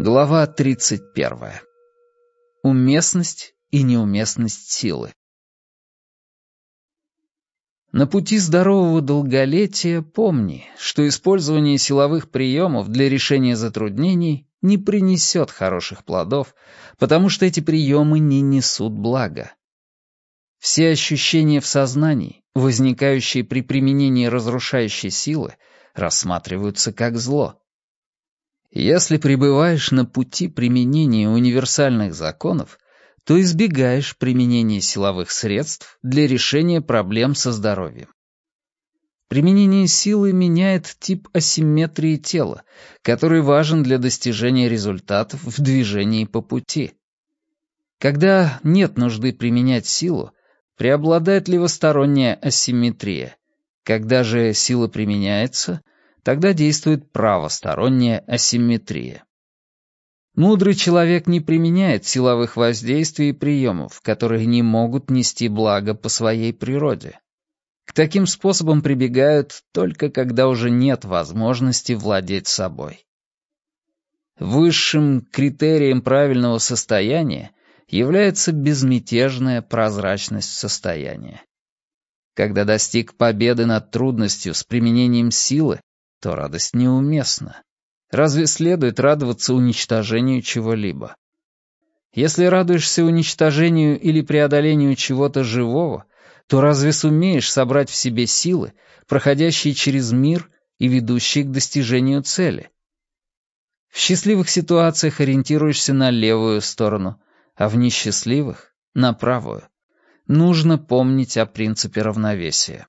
Глава 31. Уместность и неуместность силы. На пути здорового долголетия помни, что использование силовых приемов для решения затруднений не принесет хороших плодов, потому что эти приемы не несут блага. Все ощущения в сознании, возникающие при применении разрушающей силы, рассматриваются как зло. Если пребываешь на пути применения универсальных законов, то избегаешь применения силовых средств для решения проблем со здоровьем. Применение силы меняет тип асимметрии тела, который важен для достижения результатов в движении по пути. Когда нет нужды применять силу, преобладает левосторонняя асимметрия. Когда же сила применяется, тогда действует правосторонняя асимметрия. Мудрый человек не применяет силовых воздействий и приемов, которые не могут нести благо по своей природе. К таким способам прибегают только когда уже нет возможности владеть собой. Высшим критерием правильного состояния является безмятежная прозрачность состояния. Когда достиг победы над трудностью с применением силы, то радость неуместна. Разве следует радоваться уничтожению чего-либо? Если радуешься уничтожению или преодолению чего-то живого, то разве сумеешь собрать в себе силы, проходящие через мир и ведущие к достижению цели? В счастливых ситуациях ориентируешься на левую сторону, а в несчастливых — на правую. Нужно помнить о принципе равновесия.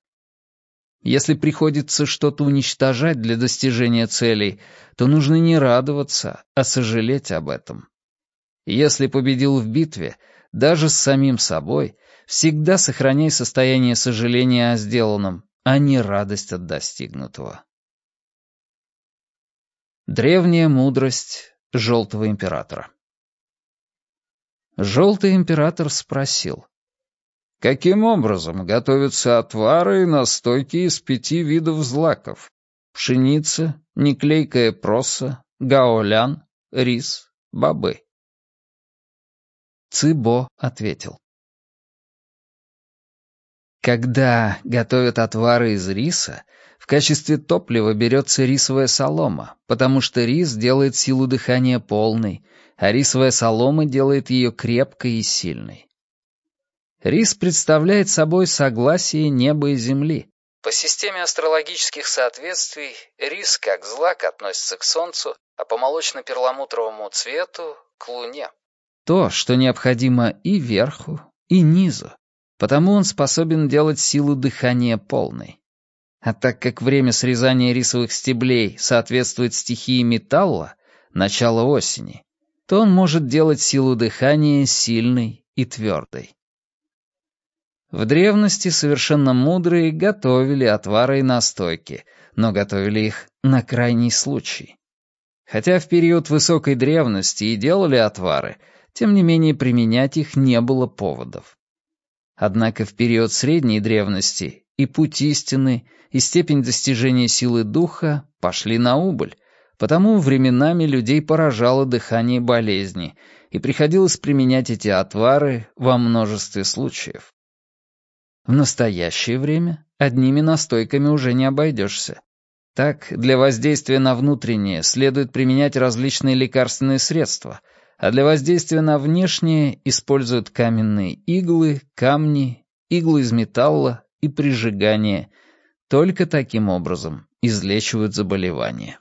Если приходится что-то уничтожать для достижения целей, то нужно не радоваться, а сожалеть об этом. Если победил в битве, даже с самим собой, всегда сохраняй состояние сожаления о сделанном, а не радость от достигнутого. Древняя мудрость Желтого Императора Желтый Император спросил, Каким образом готовятся отвары и настойки из пяти видов злаков? Пшеница, неклейкая проса, гаолян, рис, бобы. Цибо ответил. Когда готовят отвары из риса, в качестве топлива берется рисовая солома, потому что рис делает силу дыхания полной, а рисовая солома делает ее крепкой и сильной. Рис представляет собой согласие неба и земли. По системе астрологических соответствий рис как злак относится к Солнцу, а по молочно-перламутровому цвету — к Луне. То, что необходимо и верху, и низу, потому он способен делать силу дыхания полной. А так как время срезания рисовых стеблей соответствует стихии металла, начало осени, то он может делать силу дыхания сильной и твердой. В древности совершенно мудрые готовили отвары и настойки, но готовили их на крайний случай. Хотя в период высокой древности и делали отвары, тем не менее применять их не было поводов. Однако в период средней древности и путь истины, и степень достижения силы духа пошли на убыль, потому временами людей поражало дыхание болезни, и приходилось применять эти отвары во множестве случаев. В настоящее время одними настойками уже не обойдешься. Так, для воздействия на внутреннее следует применять различные лекарственные средства, а для воздействия на внешнее используют каменные иглы, камни, иглы из металла и прижигание. Только таким образом излечивают заболевания.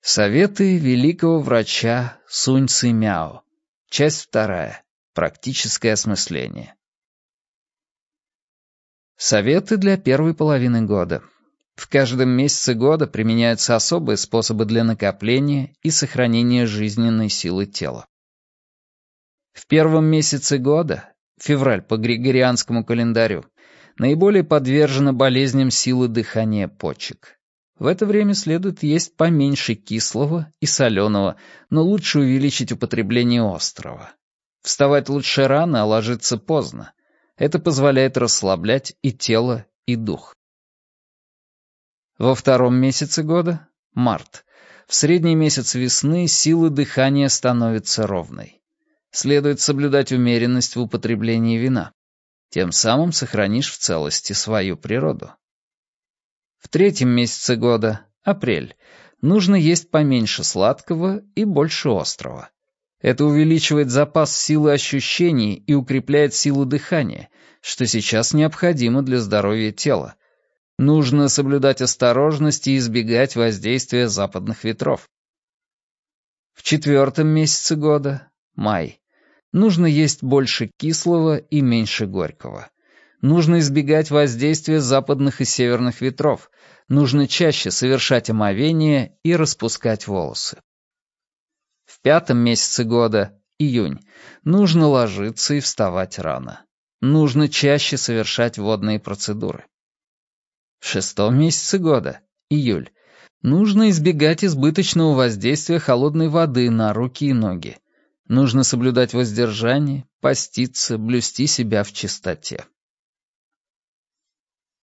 Советы великого врача Сунь Цимяо. Часть вторая. Практическое осмысление. Советы для первой половины года. В каждом месяце года применяются особые способы для накопления и сохранения жизненной силы тела. В первом месяце года, февраль по григорианскому календарю, наиболее подвержена болезням силы дыхания почек. В это время следует есть поменьше кислого и соленого, но лучше увеличить употребление острого. Вставать лучше рано, а ложиться поздно. Это позволяет расслаблять и тело, и дух. Во втором месяце года, март. В средний месяц весны сила дыхания становится ровной. Следует соблюдать умеренность в употреблении вина. Тем самым сохранишь в целости свою природу. В третьем месяце года, апрель, нужно есть поменьше сладкого и больше острого. Это увеличивает запас силы ощущений и укрепляет силу дыхания, что сейчас необходимо для здоровья тела. Нужно соблюдать осторожность и избегать воздействия западных ветров. В четвертом месяце года, май, нужно есть больше кислого и меньше горького. Нужно избегать воздействия западных и северных ветров. Нужно чаще совершать омовение и распускать волосы. В пятом месяце года, июнь, нужно ложиться и вставать рано. Нужно чаще совершать водные процедуры. В шестом месяце года, июль, нужно избегать избыточного воздействия холодной воды на руки и ноги. Нужно соблюдать воздержание, поститься, блюсти себя в чистоте.